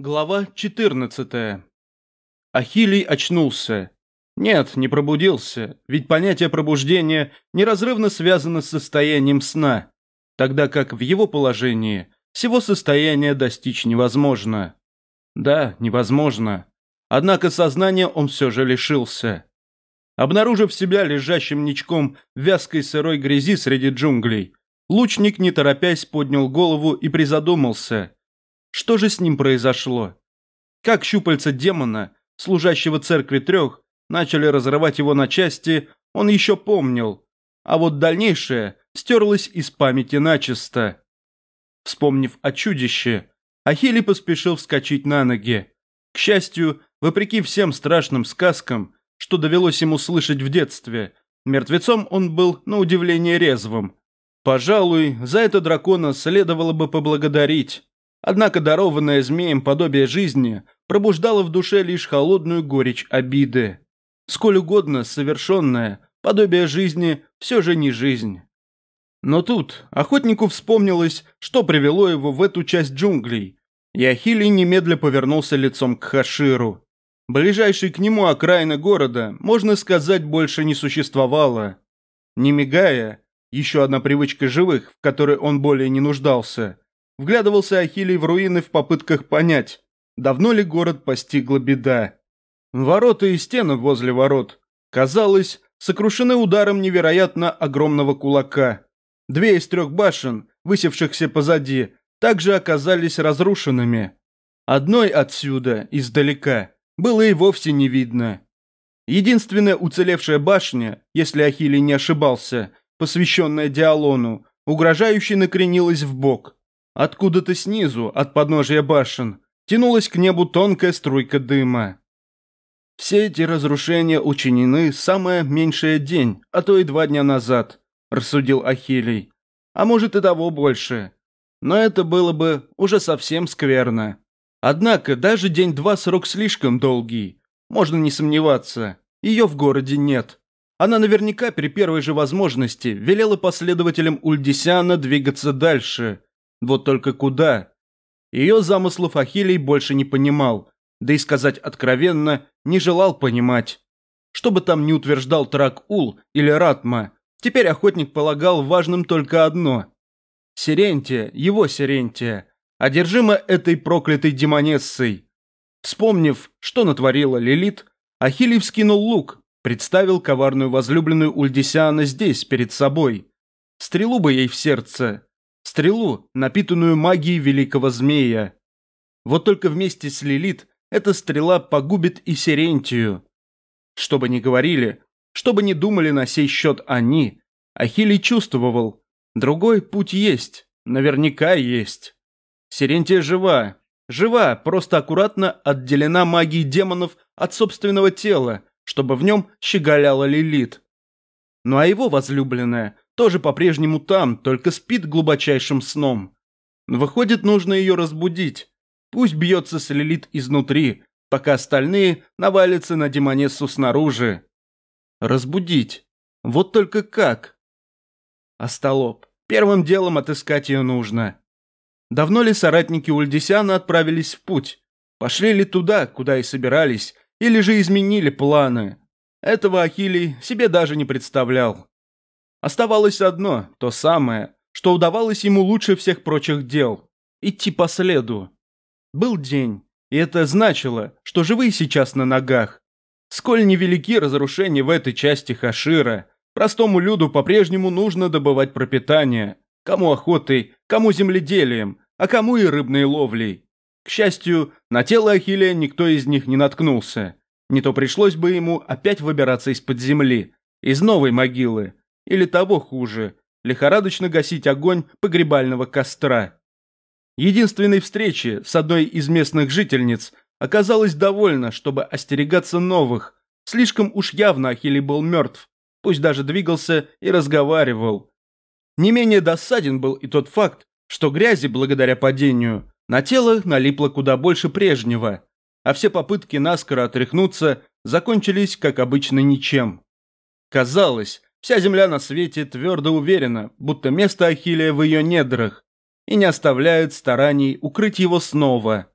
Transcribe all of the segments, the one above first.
Глава 14. Ахилий очнулся. Нет, не пробудился, ведь понятие пробуждения неразрывно связано с состоянием сна, тогда как в его положении всего состояния достичь невозможно. Да, невозможно. Однако сознания он все же лишился. Обнаружив себя лежащим ничком в вязкой сырой грязи среди джунглей, лучник, не торопясь, поднял голову и призадумался – что же с ним произошло? Как щупальца демона, служащего церкви трех, начали разрывать его на части, он еще помнил, а вот дальнейшее стерлось из памяти начисто. Вспомнив о чудище, Ахилий поспешил вскочить на ноги. К счастью, вопреки всем страшным сказкам, что довелось ему слышать в детстве, мертвецом он был на удивление резвым. Пожалуй, за это дракона следовало бы поблагодарить. Однако дарованное змеем подобие жизни пробуждало в душе лишь холодную горечь обиды. Сколь угодно совершенное подобие жизни все же не жизнь. Но тут охотнику вспомнилось, что привело его в эту часть джунглей, и Ахилий немедля повернулся лицом к Хаширу. Ближайшей к нему окраины города, можно сказать, больше не существовало. Не мигая, еще одна привычка живых, в которой он более не нуждался – Вглядывался Ахилий в руины в попытках понять, давно ли город постигла беда. Ворота и стены возле ворот, казалось, сокрушены ударом невероятно огромного кулака. Две из трех башен, высевшихся позади, также оказались разрушенными. Одной отсюда, издалека, было и вовсе не видно. Единственная уцелевшая башня, если Ахилий не ошибался, посвященная Диалону, угрожающе накренилась в бок – Откуда-то снизу, от подножия башен, тянулась к небу тонкая струйка дыма. Все эти разрушения учинены самое меньшее день, а то и два дня назад, рассудил Ахилий. А может и того больше. Но это было бы уже совсем скверно. Однако даже день-два срок слишком долгий. Можно не сомневаться, ее в городе нет. Она наверняка при первой же возможности велела последователям Ульдисяна двигаться дальше – вот только куда? Ее замыслов Ахилий больше не понимал, да и сказать откровенно, не желал понимать. Что бы там ни утверждал Трак-Ул или Ратма, теперь охотник полагал важным только одно. Сирентия, его Сирентия, одержима этой проклятой демонессой. Вспомнив, что натворила Лилит, Ахилий вскинул лук, представил коварную возлюбленную Ульдисиана здесь, перед собой. Стрелу бы ей в сердце, Стрелу, напитанную магией великого змея. Вот только вместе с Лилит эта стрела погубит и Сирентию. Что бы ни говорили, что бы ни думали на сей счет они, Ахилий чувствовал, другой путь есть, наверняка есть. Сирентия жива, жива, просто аккуратно отделена магией демонов от собственного тела, чтобы в нем щеголяла Лилит. Ну а его возлюбленная тоже по-прежнему там, только спит глубочайшим сном. Выходит, нужно ее разбудить. Пусть бьется с Лилит изнутри, пока остальные навалятся на Демонессу снаружи. Разбудить. Вот только как? Остолоп. Первым делом отыскать ее нужно. Давно ли соратники Ульдисяна отправились в путь? Пошли ли туда, куда и собирались, или же изменили планы? Этого Ахилий себе даже не представлял. Оставалось одно, то самое, что удавалось ему лучше всех прочих дел – идти по следу. Был день, и это значило, что живые сейчас на ногах. Сколь невелики разрушения в этой части Хашира, простому люду по-прежнему нужно добывать пропитание. Кому охотой, кому земледелием, а кому и рыбной ловлей. К счастью, на тело Ахиллея никто из них не наткнулся. Не то пришлось бы ему опять выбираться из-под земли, из новой могилы, или того хуже, лихорадочно гасить огонь погребального костра. Единственной встречи с одной из местных жительниц оказалось довольно, чтобы остерегаться новых. Слишком уж явно Ахилий был мертв, пусть даже двигался и разговаривал. Не менее досаден был и тот факт, что грязи, благодаря падению, на тело налипло куда больше прежнего, а все попытки наскоро отряхнуться закончились, как обычно, ничем. Казалось, Вся земля на свете твердо уверена, будто место Ахиллея в ее недрах, и не оставляет стараний укрыть его снова.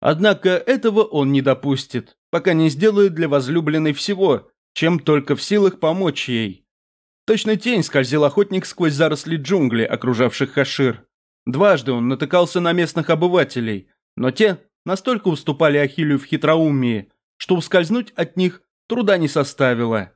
Однако этого он не допустит, пока не сделает для возлюбленной всего, чем только в силах помочь ей. Точно тень скользил охотник сквозь заросли джунглей, окружавших Хашир. Дважды он натыкался на местных обывателей, но те настолько уступали Ахилию в хитроумии, что ускользнуть от них труда не составило.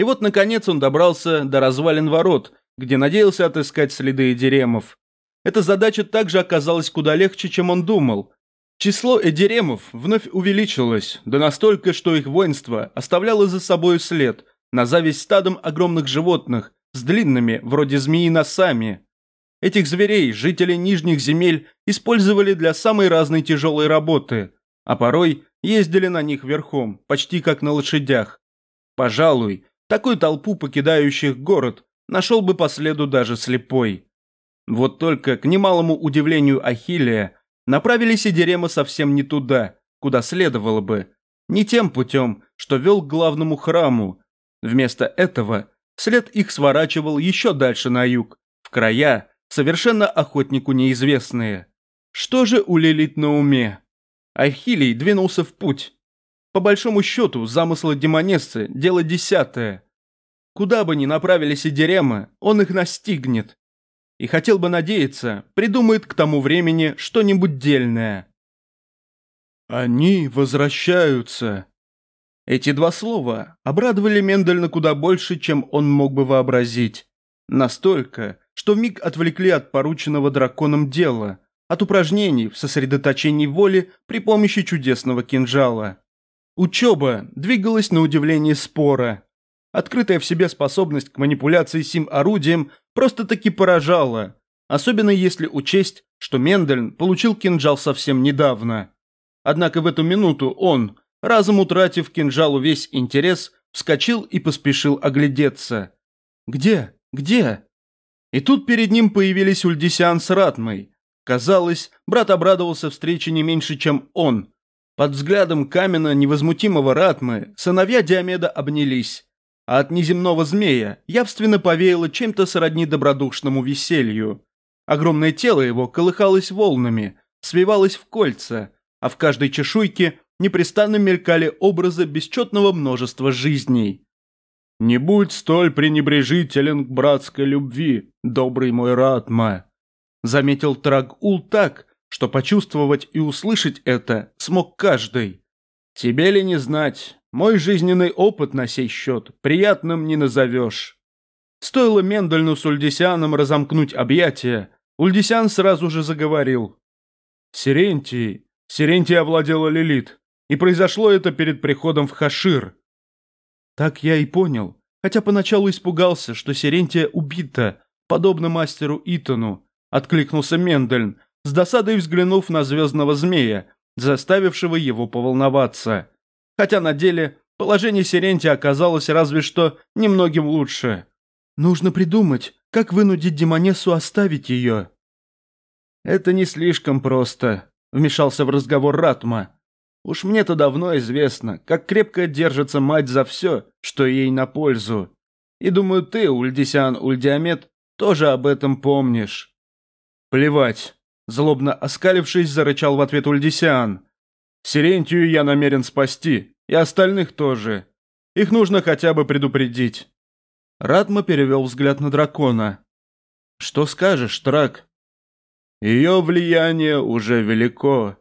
И вот, наконец, он добрался до развалин ворот, где надеялся отыскать следы Эдеремов. Эта задача также оказалась куда легче, чем он думал. Число Эдеремов вновь увеличилось, да настолько, что их воинство оставляло за собой след, на зависть стадом огромных животных с длинными, вроде змеи, носами. Этих зверей жители нижних земель использовали для самой разной тяжелой работы, а порой ездили на них верхом, почти как на лошадях. Пожалуй, такую толпу покидающих город нашел бы по следу даже слепой. Вот только, к немалому удивлению Ахиллея, направились и Дерема совсем не туда, куда следовало бы, не тем путем, что вел к главному храму. Вместо этого след их сворачивал еще дальше на юг, в края, совершенно охотнику неизвестные. Что же у на уме? Ахилий двинулся в путь. По большому счету, замыслы демонессы – дело десятое. Куда бы ни направились и Дерема, он их настигнет. И хотел бы надеяться, придумает к тому времени что-нибудь дельное. «Они возвращаются». Эти два слова обрадовали Мендельна куда больше, чем он мог бы вообразить. Настолько, что миг отвлекли от порученного драконом дела, от упражнений в сосредоточении воли при помощи чудесного кинжала. Учеба двигалась на удивление спора. Открытая в себе способность к манипуляции сим орудием просто-таки поражала, особенно если учесть, что Мендельн получил кинжал совсем недавно. Однако в эту минуту он, разом утратив кинжалу весь интерес, вскочил и поспешил оглядеться. «Где? Где?» И тут перед ним появились Ульдисиан с Ратмой. Казалось, брат обрадовался встрече не меньше, чем он. Под взглядом каменно невозмутимого Ратмы сыновья Диомеда обнялись, а от неземного змея явственно повеяло чем-то сродни добродушному веселью. Огромное тело его колыхалось волнами, свивалось в кольца, а в каждой чешуйке непрестанно мелькали образы бесчетного множества жизней. «Не будь столь пренебрежителен к братской любви, добрый мой Ратма», заметил Трагул так, что почувствовать и услышать это смог каждый. «Тебе ли не знать, мой жизненный опыт на сей счет приятным не назовешь». Стоило Мендельну с Ульдисианом разомкнуть объятия, Ульдисиан сразу же заговорил. «Сирентий, Сирентий овладела Лилит, и произошло это перед приходом в Хашир. Так я и понял, хотя поначалу испугался, что Сирентия убита, подобно мастеру Итану, откликнулся Мендельн, с досадой взглянув на звездного змея, заставившего его поволноваться. Хотя на деле положение Сирентия оказалось разве что немногим лучше. Нужно придумать, как вынудить Демонессу оставить ее. Это не слишком просто, вмешался в разговор Ратма. Уж мне-то давно известно, как крепко держится мать за все, что ей на пользу. И думаю, ты, Ульдисян Ульдиамет, тоже об этом помнишь. Плевать. Злобно оскалившись, зарычал в ответ Ульдисян. Сирентию я намерен спасти, и остальных тоже. Их нужно хотя бы предупредить. Ратма перевел взгляд на дракона. Что скажешь, Трак? Ее влияние уже велико,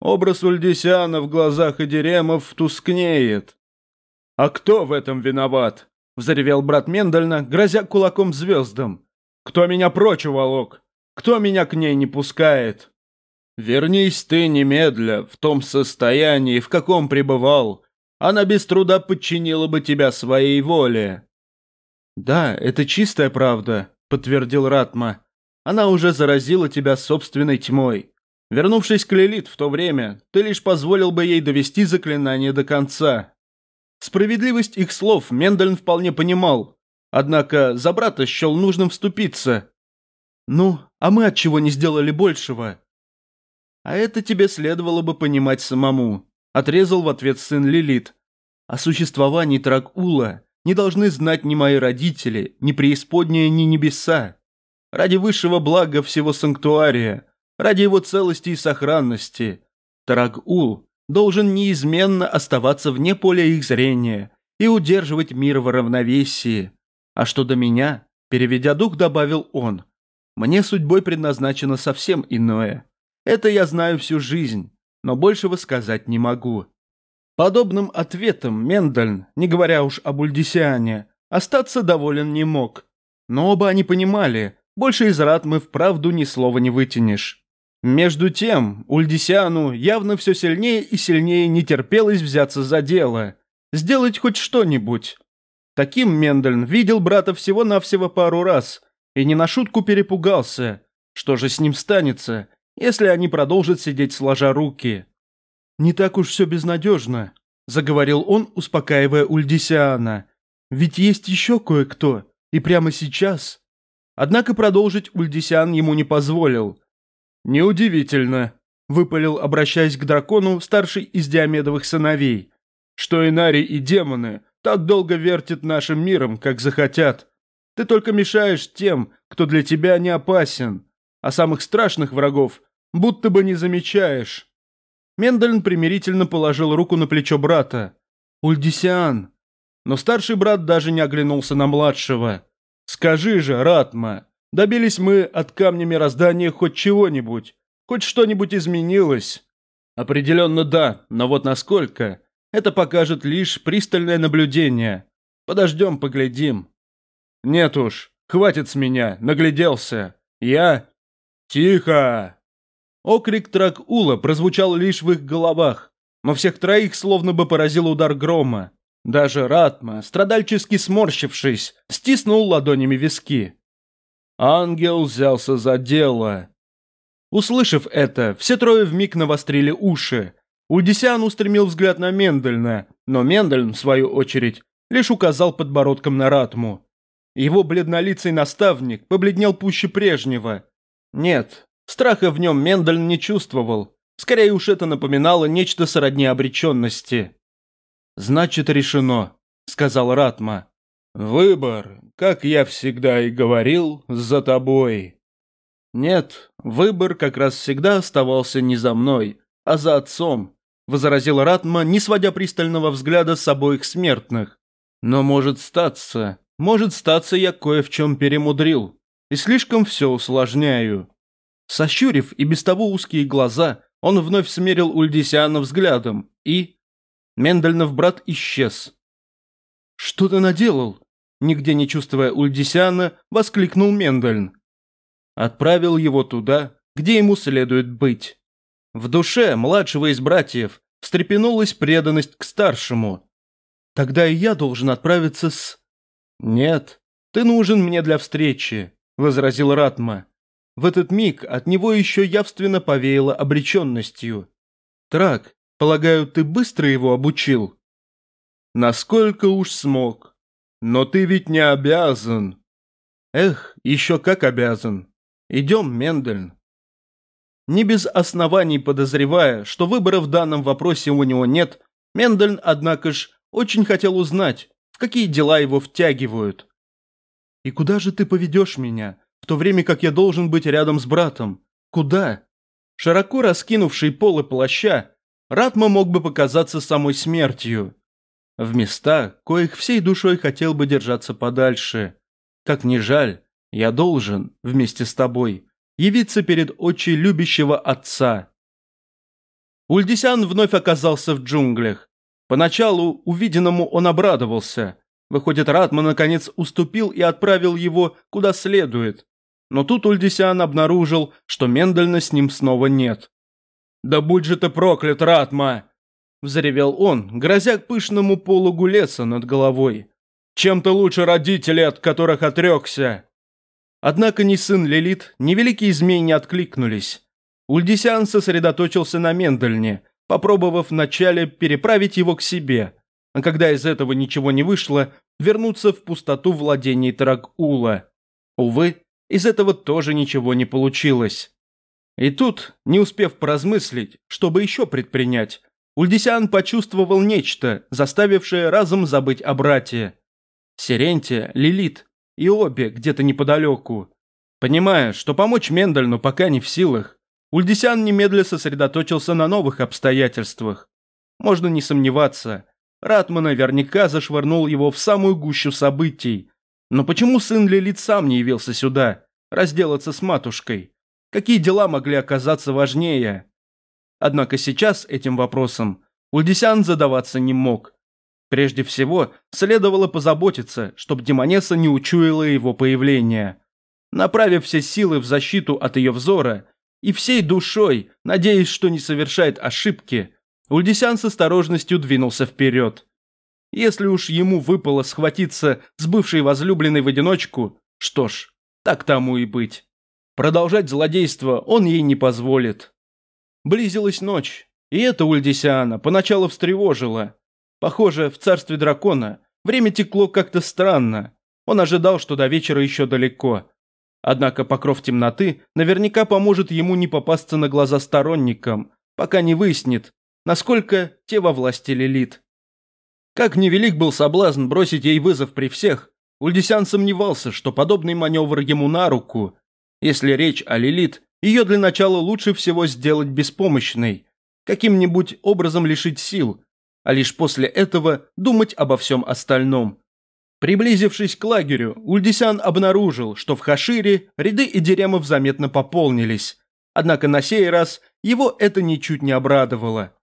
Образ Ульдисяна в глазах Эдеремов тускнеет. «А кто в этом виноват?» – взревел брат Мендельна, грозя кулаком звездам. «Кто меня прочь уволок? Кто меня к ней не пускает?» «Вернись ты немедля в том состоянии, в каком пребывал. Она без труда подчинила бы тебя своей воле». «Да, это чистая правда», – подтвердил Ратма. «Она уже заразила тебя собственной тьмой. Вернувшись к Лилит в то время, ты лишь позволил бы ей довести заклинание до конца. Справедливость их слов Мендельн вполне понимал, однако за брата счел нужным вступиться. «Ну, а мы от чего не сделали большего?» «А это тебе следовало бы понимать самому», – отрезал в ответ сын Лилит. «О существовании Тракула не должны знать ни мои родители, ни преисподние, ни небеса. Ради высшего блага всего санктуария – ради его целости и сохранности. Тарагул должен неизменно оставаться вне поля их зрения и удерживать мир в равновесии. А что до меня, переведя дух, добавил он, мне судьбой предназначено совсем иное. Это я знаю всю жизнь, но большего сказать не могу. Подобным ответом Мендельн, не говоря уж об Ульдисиане, остаться доволен не мог. Но оба они понимали, больше из Ратмы вправду ни слова не вытянешь. Между тем, Ульдисиану явно все сильнее и сильнее не терпелось взяться за дело, сделать хоть что-нибудь. Таким Мендельн видел брата всего-навсего пару раз и не на шутку перепугался, что же с ним станется, если они продолжат сидеть сложа руки. «Не так уж все безнадежно», – заговорил он, успокаивая Ульдисиана. «Ведь есть еще кое-кто, и прямо сейчас». Однако продолжить Ульдисиан ему не позволил. «Неудивительно», – выпалил, обращаясь к дракону, старший из Диамедовых сыновей, «что Инари и демоны так долго вертят нашим миром, как захотят. Ты только мешаешь тем, кто для тебя не опасен, а самых страшных врагов будто бы не замечаешь». Мендельн примирительно положил руку на плечо брата. «Ульдисиан!» Но старший брат даже не оглянулся на младшего. «Скажи же, Ратма, добились мы от камня мироздания хоть чего-нибудь? Хоть что-нибудь изменилось?» «Определенно да, но вот насколько, это покажет лишь пристальное наблюдение. Подождем, поглядим». «Нет уж, хватит с меня, нагляделся. Я...» «Тихо!» Окрик Трак-Ула прозвучал лишь в их головах, но всех троих словно бы поразил удар грома. Даже Ратма, страдальчески сморщившись, стиснул ладонями виски. Ангел взялся за дело. Услышав это, все трое вмиг навострили уши. Удисян устремил взгляд на Мендельна, но Мендельн, в свою очередь, лишь указал подбородком на Ратму. Его бледнолицый наставник побледнел пуще прежнего. Нет, страха в нем Мендельн не чувствовал. Скорее уж это напоминало нечто сродни обреченности. «Значит, решено», — сказал Ратма. «Выбор, как я всегда и говорил, за тобой». «Нет, выбор как раз всегда оставался не за мной, а за отцом», — возразил Ратма, не сводя пристального взгляда с обоих смертных. «Но может статься, может статься я кое в чем перемудрил, и слишком все усложняю». Сощурив и без того узкие глаза, он вновь смерил Ульдисиана взглядом и, Мендельнов брат исчез. «Что ты наделал?» Нигде не чувствуя Ульдисиана, воскликнул Мендельн. Отправил его туда, где ему следует быть. В душе младшего из братьев встрепенулась преданность к старшему. «Тогда и я должен отправиться с...» «Нет, ты нужен мне для встречи», — возразил Ратма. В этот миг от него еще явственно повеяло обреченностью. «Трак, Полагаю, ты быстро его обучил? Насколько уж смог. Но ты ведь не обязан. Эх, еще как обязан. Идем, Мендельн. Не без оснований подозревая, что выбора в данном вопросе у него нет, Мендельн, однако ж, очень хотел узнать, в какие дела его втягивают. «И куда же ты поведешь меня, в то время как я должен быть рядом с братом? Куда?» Широко раскинувший полы плаща, Ратма мог бы показаться самой смертью. В места, коих всей душой хотел бы держаться подальше. Как ни жаль, я должен, вместе с тобой, явиться перед очи любящего отца. Ульдисян вновь оказался в джунглях. Поначалу увиденному он обрадовался. Выходит, Ратма наконец уступил и отправил его куда следует. Но тут Ульдисян обнаружил, что Мендельна с ним снова нет. «Да будь же ты проклят, Ратма!» Взревел он, грозя к пышному пологу леса над головой. «Чем ты лучше родителей, от которых отрекся?» Однако ни сын Лилит, ни великий змей не откликнулись. Ульдисян сосредоточился на Мендельне, попробовав вначале переправить его к себе, а когда из этого ничего не вышло, вернуться в пустоту владений Тарагула. Увы, из этого тоже ничего не получилось. И тут, не успев поразмыслить, чтобы еще предпринять, Ульдисян почувствовал нечто, заставившее разом забыть о брате. Сирентия, Лилит и обе где-то неподалеку. Понимая, что помочь Мендельну пока не в силах, Ульдисян немедля сосредоточился на новых обстоятельствах. Можно не сомневаться, Ратман наверняка зашвырнул его в самую гущу событий. Но почему сын Лилит сам не явился сюда, разделаться с матушкой? Какие дела могли оказаться важнее? Однако сейчас этим вопросом Ульдисян задаваться не мог. Прежде всего, следовало позаботиться, чтобы Демонесса не учуяла его появление. Направив все силы в защиту от ее взора и всей душой, надеясь, что не совершает ошибки, Ульдисян с осторожностью двинулся вперед. Если уж ему выпало схватиться с бывшей возлюбленной в одиночку, что ж, так тому и быть. Продолжать злодейство он ей не позволит. Близилась ночь, и это Ульдисиана поначалу встревожило. Похоже, в царстве дракона время текло как-то странно. Он ожидал, что до вечера еще далеко. Однако покров темноты наверняка поможет ему не попасться на глаза сторонникам, пока не выяснит, насколько те во власти Лилит. Как невелик был соблазн бросить ей вызов при всех, Ульдисян сомневался, что подобный маневр ему на руку. Если речь о Лилит, ее для начала лучше всего сделать беспомощной, каким-нибудь образом лишить сил, а лишь после этого думать обо всем остальном. Приблизившись к лагерю, Ульдисян обнаружил, что в Хашире ряды идеремов заметно пополнились. Однако на сей раз его это ничуть не обрадовало.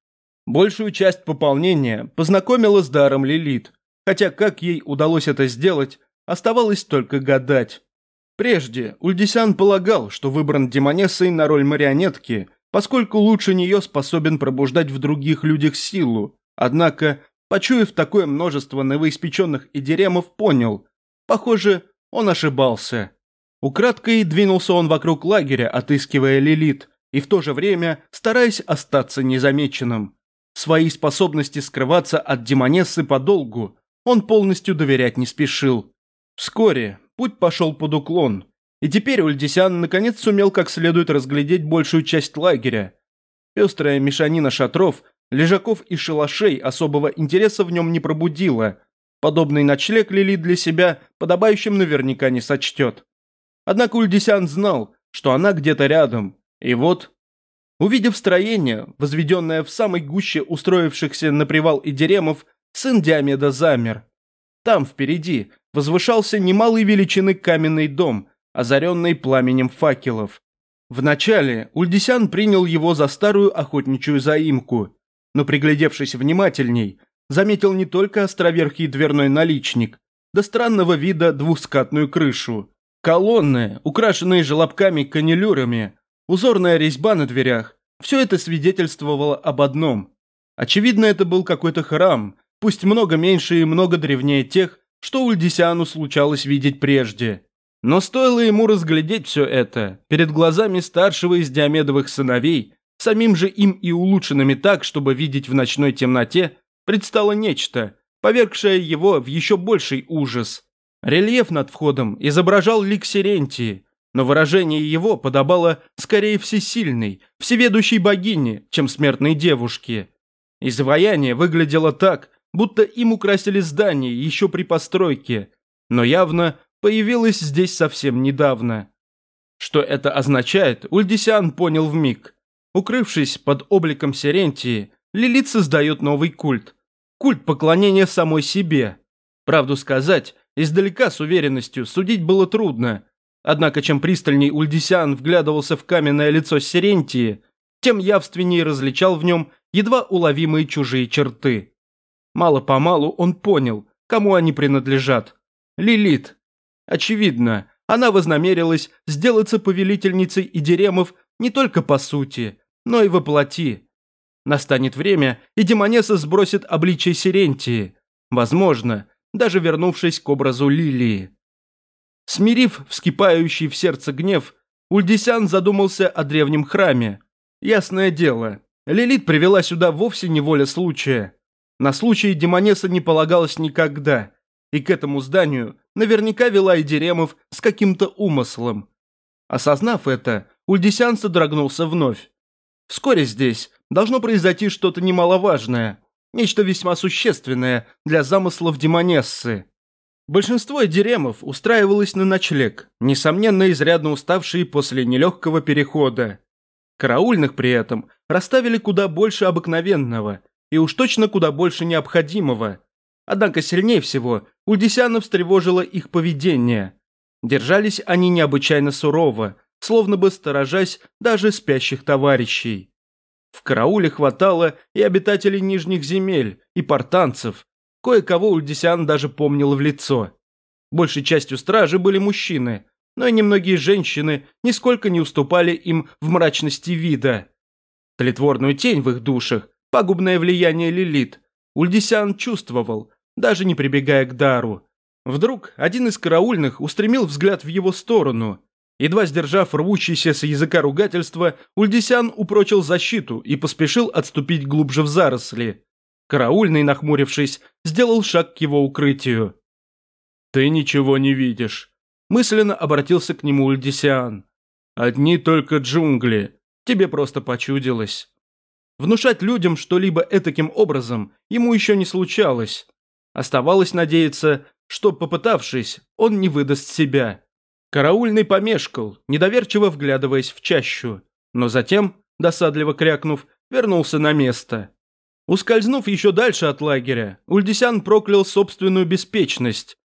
Большую часть пополнения познакомила с даром Лилит, хотя как ей удалось это сделать, оставалось только гадать. Прежде Ульдисян полагал, что выбран Демонессой на роль марионетки, поскольку лучше нее способен пробуждать в других людях силу, Однако, почуяв такое множество новоиспеченных идеремов, понял, похоже, он ошибался. Украдкой двинулся он вокруг лагеря, отыскивая Лилит, и в то же время стараясь остаться незамеченным. Свои способности скрываться от демонессы подолгу он полностью доверять не спешил. Вскоре путь пошел под уклон, и теперь Ульдисян наконец сумел как следует разглядеть большую часть лагеря. Пестрая мешанина шатров лежаков и шалашей особого интереса в нем не пробудило. Подобный ночлег Лили для себя подобающим наверняка не сочтет. Однако Ульдисян знал, что она где-то рядом. И вот... Увидев строение, возведенное в самой гуще устроившихся на привал идеремов, сын Диомеда замер. Там, впереди, возвышался немалой величины каменный дом, озаренный пламенем факелов. Вначале Ульдисян принял его за старую охотничью заимку, но приглядевшись внимательней, заметил не только островерхий дверной наличник, да странного вида двускатную крышу, колонны, украшенные желобками-канилюрами, узорная резьба на дверях – все это свидетельствовало об одном. Очевидно, это был какой-то храм, пусть много меньше и много древнее тех, что Ульдисиану случалось видеть прежде. Но стоило ему разглядеть все это, перед глазами старшего из Диомедовых сыновей самим же им и улучшенными так, чтобы видеть в ночной темноте, предстало нечто, повергшее его в еще больший ужас. Рельеф над входом изображал лик Сирентии, но выражение его подобало скорее всесильной, всеведущей богине, чем смертной девушке. Изваяние выглядело так, будто им украсили здание еще при постройке, но явно появилось здесь совсем недавно. Что это означает, Ульдисиан понял в миг. Укрывшись под обликом Сирентии, Лилит создает новый культ. Культ поклонения самой себе. Правду сказать, издалека с уверенностью судить было трудно. Однако чем пристальней Ульдисян вглядывался в каменное лицо Сирентии, тем явственнее различал в нем едва уловимые чужие черты. Мало-помалу он понял, кому они принадлежат. Лилит. Очевидно, она вознамерилась сделаться повелительницей Идеремов не только по сути, но и воплоти. Настанет время, и Демонесса сбросит обличие Сирентии, возможно, даже вернувшись к образу Лилии. Смирив вскипающий в сердце гнев, Ульдисян задумался о древнем храме. Ясное дело, Лилит привела сюда вовсе не воля случая. На случай Демонесса не полагалось никогда, и к этому зданию наверняка вела и Деремов с каким-то умыслом. Осознав это, Ульдисян содрогнулся вновь. Вскоре здесь должно произойти что-то немаловажное, нечто весьма существенное для замыслов демонессы. Большинство деремов устраивалось на ночлег, несомненно изрядно уставшие после нелегкого перехода. Караульных при этом расставили куда больше обыкновенного и уж точно куда больше необходимого. Однако сильнее всего Ульдисяна встревожило их поведение. Держались они необычайно сурово, словно бы сторожась даже спящих товарищей. В карауле хватало и обитателей нижних земель, и портанцев. Кое-кого Ульдисян даже помнил в лицо. Большей частью стражи были мужчины, но и немногие женщины нисколько не уступали им в мрачности вида. Тлетворную тень в их душах, пагубное влияние Лилит, Ульдисян чувствовал, даже не прибегая к дару. Вдруг один из караульных устремил взгляд в его сторону. Едва сдержав рвущееся с языка ругательства, Ульдисян упрочил защиту и поспешил отступить глубже в заросли. Караульный, нахмурившись, сделал шаг к его укрытию. «Ты ничего не видишь», – мысленно обратился к нему Ульдисиан. «Одни только джунгли. Тебе просто почудилось». Внушать людям что-либо этаким образом ему еще не случалось. Оставалось надеяться, что, попытавшись, он не выдаст себя. Караульный помешкал, недоверчиво вглядываясь в чащу, но затем, досадливо крякнув, вернулся на место. Ускользнув еще дальше от лагеря, Ульдисян проклял собственную беспечность.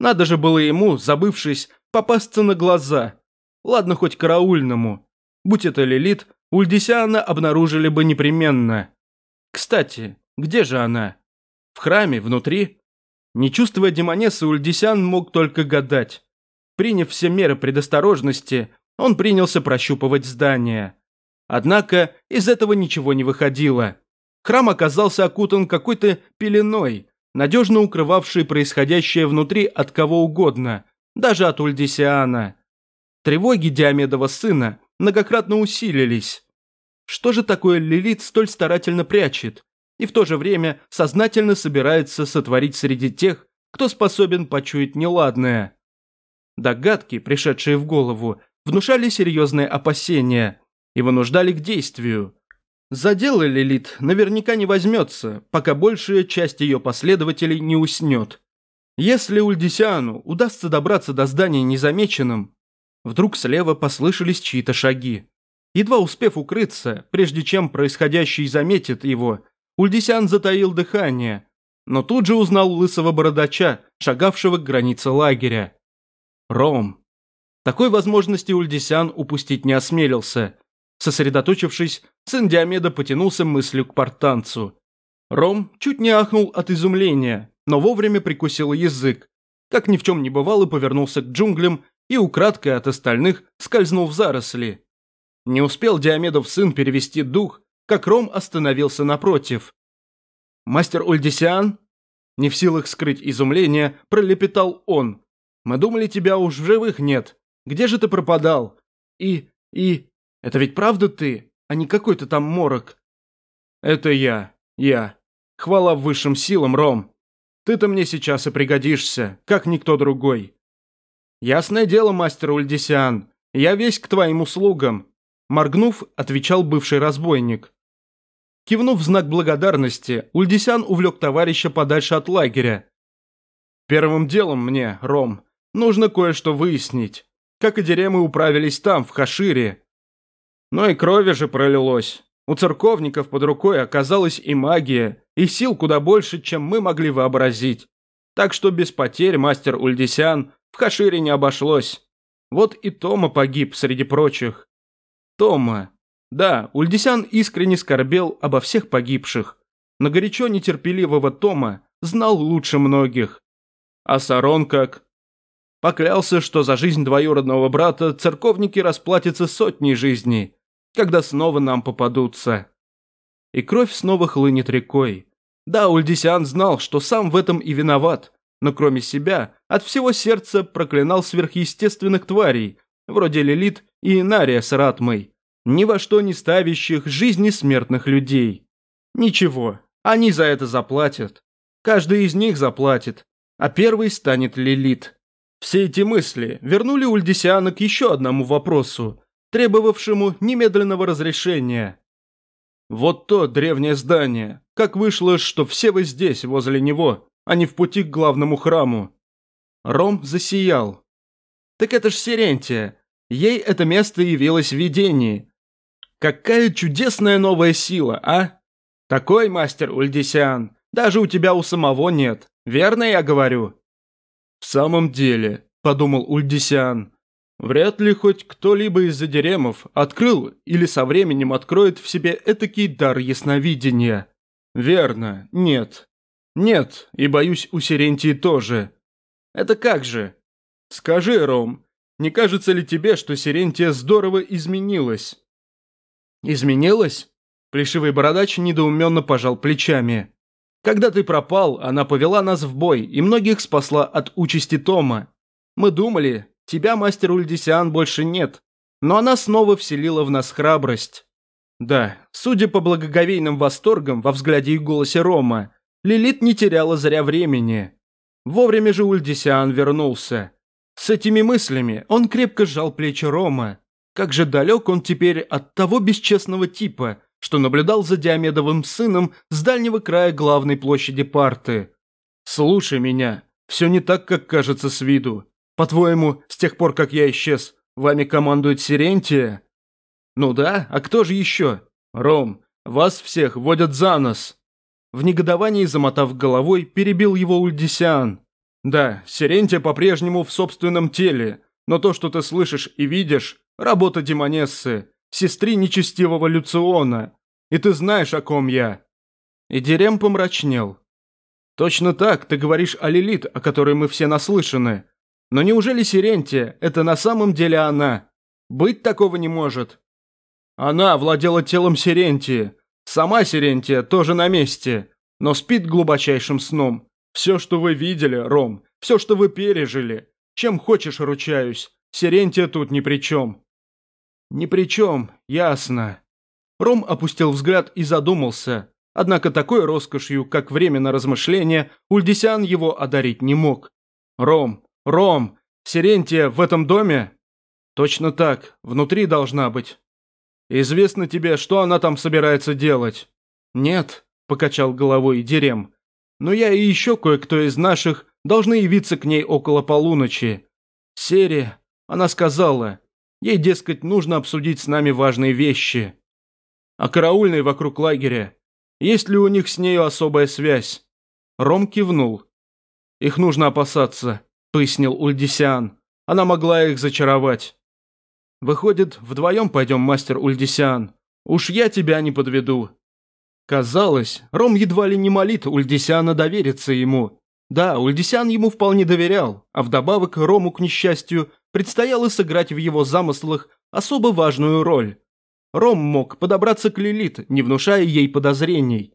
Надо же было ему, забывшись, попасться на глаза. Ладно, хоть караульному. Будь это Лилит, Ульдисиана обнаружили бы непременно. Кстати, где же она? В храме, внутри? Не чувствуя демонессы, Ульдисян мог только гадать. Приняв все меры предосторожности, он принялся прощупывать здание. Однако из этого ничего не выходило. Храм оказался окутан какой-то пеленой, надежно укрывавшей происходящее внутри от кого угодно, даже от Ульдисиана. Тревоги Диамедова сына многократно усилились. Что же такое Лилит столь старательно прячет? И в то же время сознательно собирается сотворить среди тех, кто способен почуять неладное. Догадки, пришедшие в голову, внушали серьезные опасения и вынуждали к действию. За дело Лилит наверняка не возьмется, пока большая часть ее последователей не уснет. Если Ульдисиану удастся добраться до здания незамеченным, вдруг слева послышались чьи-то шаги. Едва успев укрыться, прежде чем происходящий заметит его, Ульдисян затаил дыхание, но тут же узнал лысого бородача, шагавшего к границе лагеря. Ром. Такой возможности Ульдисян упустить не осмелился – Сосредоточившись, сын Диомеда потянулся мыслью к портанцу. Ром чуть не ахнул от изумления, но вовремя прикусил язык. Как ни в чем не бывало, повернулся к джунглям и украдкой от остальных скользнул в заросли. Не успел Диомедов сын перевести дух, как Ром остановился напротив. «Мастер Ульдисиан?» Не в силах скрыть изумление, пролепетал он. «Мы думали, тебя уж в живых нет. Где же ты пропадал? И... и... Это ведь правда ты, а не какой-то там морок?» «Это я, я. Хвала высшим силам, Ром. Ты-то мне сейчас и пригодишься, как никто другой». «Ясное дело, мастер Ульдисиан, я весь к твоим услугам», моргнув, отвечал бывший разбойник. Кивнув в знак благодарности, Ульдисян увлек товарища подальше от лагеря. «Первым делом мне, Ром, нужно кое-что выяснить. Как и деремы управились там, в Хашире, но и крови же пролилось. У церковников под рукой оказалась и магия, и сил куда больше, чем мы могли вообразить. Так что без потерь мастер Ульдисян в Хашире не обошлось. Вот и Тома погиб среди прочих. Тома. Да, Ульдисян искренне скорбел обо всех погибших, но горячо нетерпеливого Тома знал лучше многих. А Сарон как? Поклялся, что за жизнь двоюродного брата церковники расплатятся сотней жизней, когда снова нам попадутся. И кровь снова хлынет рекой. Да, Ульдисиан знал, что сам в этом и виноват, но кроме себя, от всего сердца проклинал сверхъестественных тварей, вроде Лилит и Инария с Ратмой, ни во что не ставящих жизни смертных людей. Ничего, они за это заплатят. Каждый из них заплатит, а первый станет Лилит. Все эти мысли вернули Ульдисиана к еще одному вопросу, требовавшему немедленного разрешения. Вот то древнее здание. Как вышло, что все вы здесь, возле него, а не в пути к главному храму? Ром засиял. Так это ж Сирентия. Ей это место явилось в видении. какая чудесная новая сила, а? Такой мастер Ульдисян, даже у тебя у самого нет, верно я говорю?» «В самом деле», – подумал Ульдисян, – «вряд ли хоть кто-либо из задеремов открыл или со временем откроет в себе этакий дар ясновидения. Верно, нет. Нет, и боюсь у Сирентии тоже. Это как же? Скажи, Ром, не кажется ли тебе, что Сирентия здорово изменилась?» «Изменилась?» Плешивый бородач недоуменно пожал плечами. «Когда ты пропал, она повела нас в бой и многих спасла от участи Тома. Мы думали, тебя, мастер Ульдисиан, больше нет, но она снова вселила в нас храбрость. Да, судя по благоговейным восторгам во взгляде и голосе Рома, Лилит не теряла зря времени. Вовремя же Ульдисиан вернулся. С этими мыслями он крепко сжал плечи Рома. Как же далек он теперь от того бесчестного типа, что наблюдал за Диомедовым сыном с дальнего края главной площади парты. «Слушай меня, все не так, как кажется с виду. По-твоему, с тех пор, как я исчез, вами командует Сирентия?» «Ну да, а кто же еще? Ром, вас всех водят за нос!» В негодовании, замотав головой, перебил его Ульдисиан. «Да, Сирентия по-прежнему в собственном теле, но то, что ты слышишь и видишь, работа Демонессы, сестры нечестивого Люциона. И ты знаешь, о ком я». И Дерем помрачнел. «Точно так, ты говоришь о Лилит, о которой мы все наслышаны. Но неужели Сирентия – это на самом деле она? Быть такого не может». Она владела телом Сирентии. Сама Сирентия тоже на месте, но спит глубочайшим сном. Все, что вы видели, Ром, все, что вы пережили. Чем хочешь, ручаюсь. Сирентия тут ни при чем». «Ни при чем, ясно». Ром опустил взгляд и задумался. Однако такой роскошью, как время на размышление, Ульдисян его одарить не мог. «Ром, Ром, Сирентия в этом доме?» «Точно так, внутри должна быть». «Известно тебе, что она там собирается делать?» «Нет», – покачал головой Дерем. «Но я и еще кое-кто из наших должны явиться к ней около полуночи. Серия, она сказала, ей, дескать, нужно обсудить с нами важные вещи. А караульные вокруг лагеря, есть ли у них с нею особая связь?» Ром кивнул. «Их нужно опасаться», – пояснил Ульдисиан. «Она могла их зачаровать». Выходит, вдвоем пойдем, мастер Ульдисиан. Уж я тебя не подведу». Казалось, Ром едва ли не молит Ульдисиана довериться ему. Да, Ульдисиан ему вполне доверял, а вдобавок Рому, к несчастью, предстояло сыграть в его замыслах особо важную роль. Ром мог подобраться к Лилит, не внушая ей подозрений.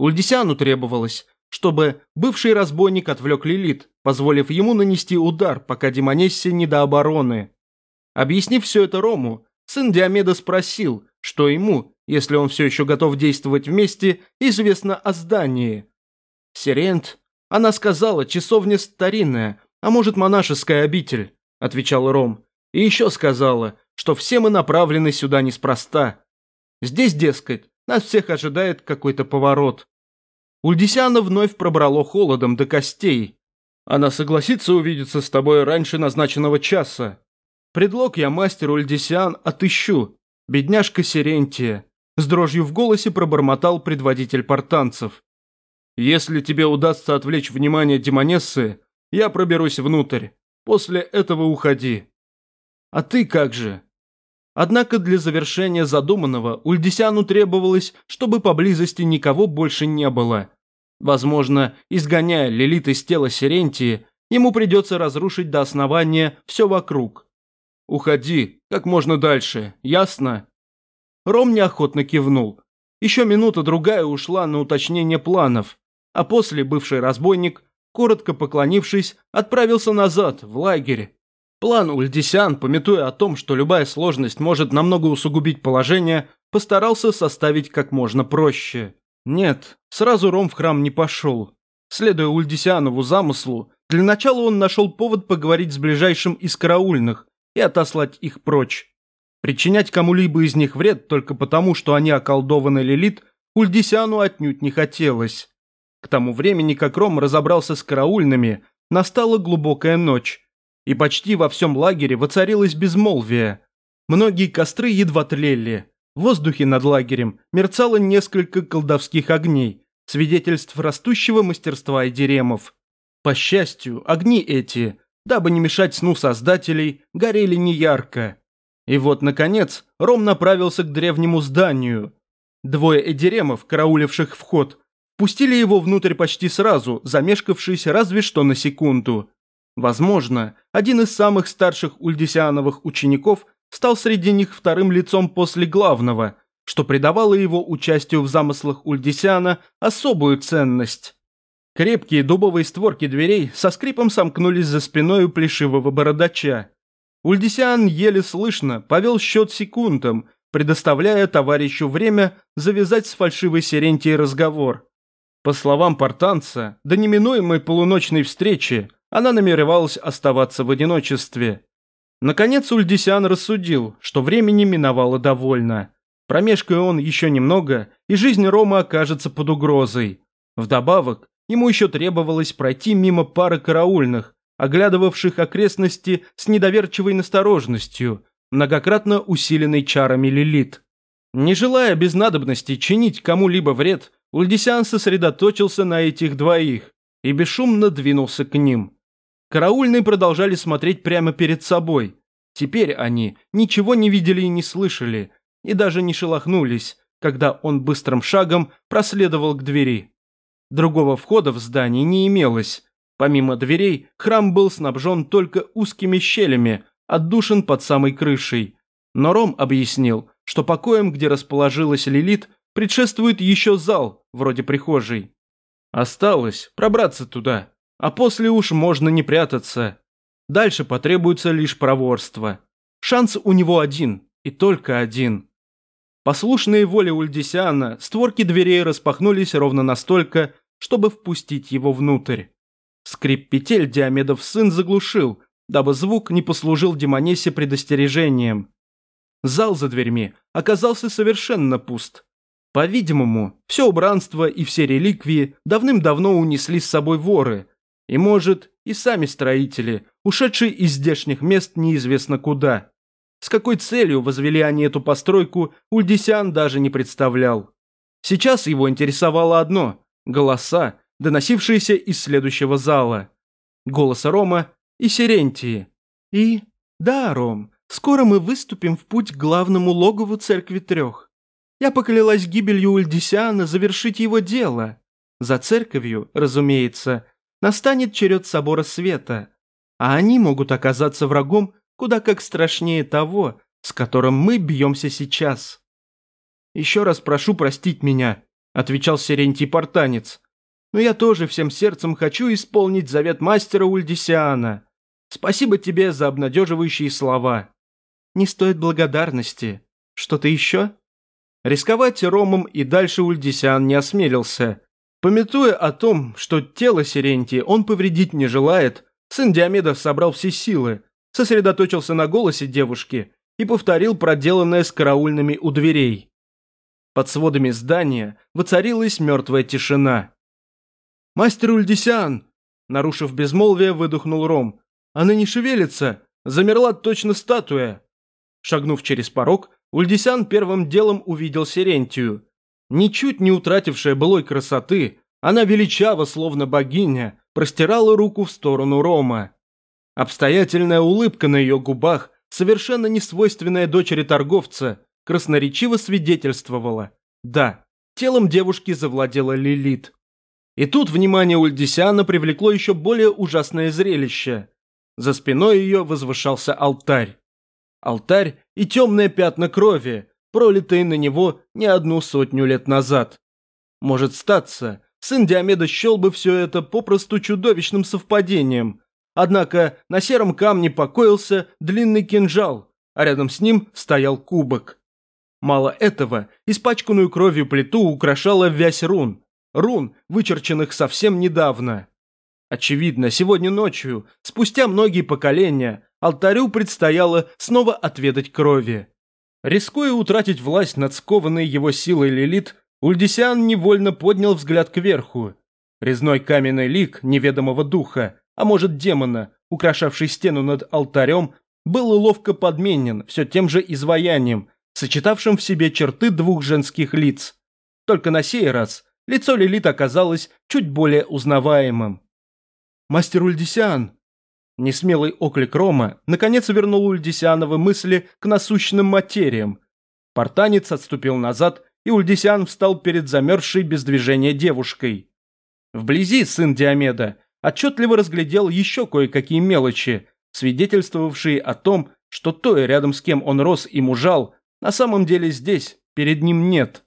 Ульдисиану требовалось, чтобы бывший разбойник отвлек Лилит, позволив ему нанести удар, пока Демонессе не до обороны. Объяснив все это Рому, сын Диомеда спросил, что ему, если он все еще готов действовать вместе, известно о здании. «Сирент, она сказала, часовня старинная, а может монашеская обитель», – отвечал Ром. «И еще сказала, что все мы направлены сюда неспроста. Здесь, дескать, нас всех ожидает какой-то поворот». Ульдисяна вновь пробрало холодом до костей. «Она согласится увидеться с тобой раньше назначенного часа», Предлог я мастеру Ульдисиан отыщу. Бедняжка Сирентия. С дрожью в голосе пробормотал предводитель портанцев. Если тебе удастся отвлечь внимание Демонессы, я проберусь внутрь. После этого уходи. А ты как же? Однако для завершения задуманного Ульдисяну требовалось, чтобы поблизости никого больше не было. Возможно, изгоняя Лилит из тела Сирентии, ему придется разрушить до основания все вокруг. Уходи, как можно дальше, ясно?» Ром неохотно кивнул. Еще минута-другая ушла на уточнение планов, а после бывший разбойник, коротко поклонившись, отправился назад, в лагерь. План Ульдисян, пометуя о том, что любая сложность может намного усугубить положение, постарался составить как можно проще. Нет, сразу Ром в храм не пошел. Следуя Ульдисянову замыслу, для начала он нашел повод поговорить с ближайшим из караульных, и отослать их прочь. Причинять кому-либо из них вред только потому, что они околдованы Лилит, Ульдисяну отнюдь не хотелось. К тому времени, как Ром разобрался с караульными, настала глубокая ночь, и почти во всем лагере воцарилось безмолвие. Многие костры едва тлели, В воздухе над лагерем мерцало несколько колдовских огней, свидетельств растущего мастерства Эдеремов. По счастью, огни эти, дабы не мешать сну создателей, горели неярко. И вот, наконец, Ром направился к древнему зданию. Двое Эдеремов, карауливших вход, пустили его внутрь почти сразу, замешкавшись разве что на секунду. Возможно, один из самых старших ульдисиановых учеников стал среди них вторым лицом после главного, что придавало его участию в замыслах Ульдисиана особую ценность. Крепкие дубовые створки дверей со скрипом сомкнулись за спиной у плешивого бородача. Ульдисиан еле слышно повел счет секундам, предоставляя товарищу время завязать с фальшивой Сирентией разговор. По словам портанца, до неминуемой полуночной встречи она намеревалась оставаться в одиночестве. Наконец Ульдисиан рассудил, что времени миновало довольно. Промешкая он еще немного, и жизнь Рома окажется под угрозой. Вдобавок, ему еще требовалось пройти мимо пары караульных, оглядывавших окрестности с недоверчивой насторожностью, многократно усиленной чарами Лилит. Не желая без надобности чинить кому-либо вред, Ульдисиан сосредоточился на этих двоих и бесшумно двинулся к ним. Караульные продолжали смотреть прямо перед собой. Теперь они ничего не видели и не слышали, и даже не шелохнулись, когда он быстрым шагом проследовал к двери. Другого входа в здание не имелось. Помимо дверей, храм был снабжен только узкими щелями, отдушен под самой крышей. Но Ром объяснил, что покоем, где расположилась Лилит, предшествует еще зал, вроде прихожей. Осталось пробраться туда, а после уж можно не прятаться. Дальше потребуется лишь проворство. Шанс у него один, и только один. Послушные воле Ульдисиана, створки дверей распахнулись ровно настолько, чтобы впустить его внутрь. Скрип петель Диамедов сын заглушил, дабы звук не послужил Демонесе предостережением. Зал за дверьми оказался совершенно пуст. По-видимому, все убранство и все реликвии давным-давно унесли с собой воры, и, может, и сами строители, ушедшие из здешних мест неизвестно куда. С какой целью возвели они эту постройку, Ульдисян даже не представлял. Сейчас его интересовало одно – голоса, доносившиеся из следующего зала. Голоса Рома и Сирентии. И, да, Ром, скоро мы выступим в путь к главному логову Церкви Трех. Я поклялась гибелью Ульдисиана завершить его дело. За церковью, разумеется, настанет черед собора света, а они могут оказаться врагом куда как страшнее того, с которым мы бьемся сейчас. «Еще раз прошу простить меня», – отвечал Сирентий Портанец. «Но я тоже всем сердцем хочу исполнить завет мастера Ульдисиана. Спасибо тебе за обнадеживающие слова. Не стоит благодарности. Что-то еще?» Рисковать Ромом и дальше Ульдисиан не осмелился. Пометуя о том, что тело Сирентии он повредить не желает, сын Диомеда собрал все силы, сосредоточился на голосе девушки и повторил проделанное с караульными у дверей. Под сводами здания воцарилась мертвая тишина. «Мастер Ульдисян!» Нарушив безмолвие, выдохнул Ром. «Она не шевелится! Замерла точно статуя!» Шагнув через порог, Ульдисян первым делом увидел Сирентию – Ничуть не утратившая былой красоты, она величаво, словно богиня, простирала руку в сторону Рома. Обстоятельная улыбка на ее губах, совершенно не свойственная дочери торговца, красноречиво свидетельствовала. Да, телом девушки завладела Лилит. И тут внимание Ульдисиана привлекло еще более ужасное зрелище. За спиной ее возвышался алтарь. Алтарь и темные пятна крови, пролитые на него не одну сотню лет назад. Может статься, сын Диомеда счел бы все это попросту чудовищным совпадением. Однако на сером камне покоился длинный кинжал, а рядом с ним стоял кубок. Мало этого, испачканную кровью плиту украшала вязь рун. Рун, вычерченных совсем недавно. Очевидно, сегодня ночью, спустя многие поколения, алтарю предстояло снова отведать крови. Рискуя утратить власть над скованной его силой Лилит, Ульдисиан невольно поднял взгляд кверху. Резной каменный лик неведомого духа, а может демона, украшавший стену над алтарем, был ловко подменен все тем же изваянием, сочетавшим в себе черты двух женских лиц. Только на сей раз лицо Лилит оказалось чуть более узнаваемым. «Мастер Ульдисиан!» Несмелый оклик Рома наконец вернул Ульдисиановы мысли к насущным материям. Портанец отступил назад, и Ульдисиан встал перед замерзшей без движения девушкой. Вблизи сын Диомеда отчетливо разглядел еще кое-какие мелочи, свидетельствовавшие о том, что той, рядом с кем он рос и мужал, на самом деле здесь, перед ним нет.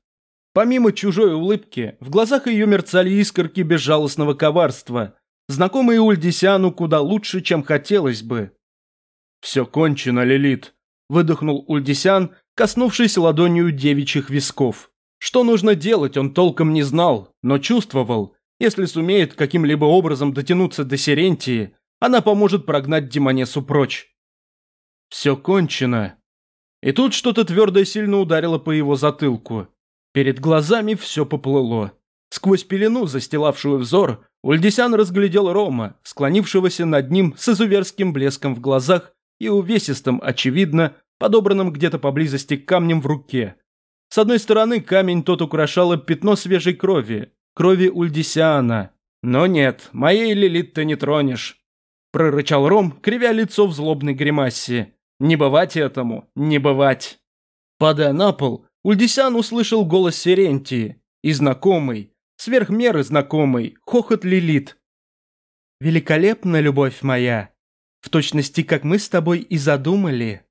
Помимо чужой улыбки, в глазах ее мерцали искорки безжалостного коварства, знакомые Ульдисяну куда лучше, чем хотелось бы. «Все кончено, Лилит», – выдохнул Ульдисян, коснувшись ладонью девичьих висков. Что нужно делать, он толком не знал, но чувствовал, если сумеет каким-либо образом дотянуться до Сирентии, она поможет прогнать Демонесу прочь. Все кончено. И тут что-то твердое сильно ударило по его затылку. Перед глазами все поплыло. Сквозь пелену, застилавшую взор, Ульдисян разглядел Рома, склонившегося над ним с изуверским блеском в глазах и увесистым, очевидно, подобранным где-то поблизости камнем в руке. С одной стороны, камень тот украшало пятно свежей крови, крови Ульдисиана. Но нет, моей Лилит ты не тронешь прорычал Ром, кривя лицо в злобной гримасе. «Не бывать этому, не бывать!» Падая на пол, Ульдисян услышал голос Сирентии и знакомый, сверх меры знакомый, хохот Лилит. «Великолепна, любовь моя! В точности, как мы с тобой и задумали!»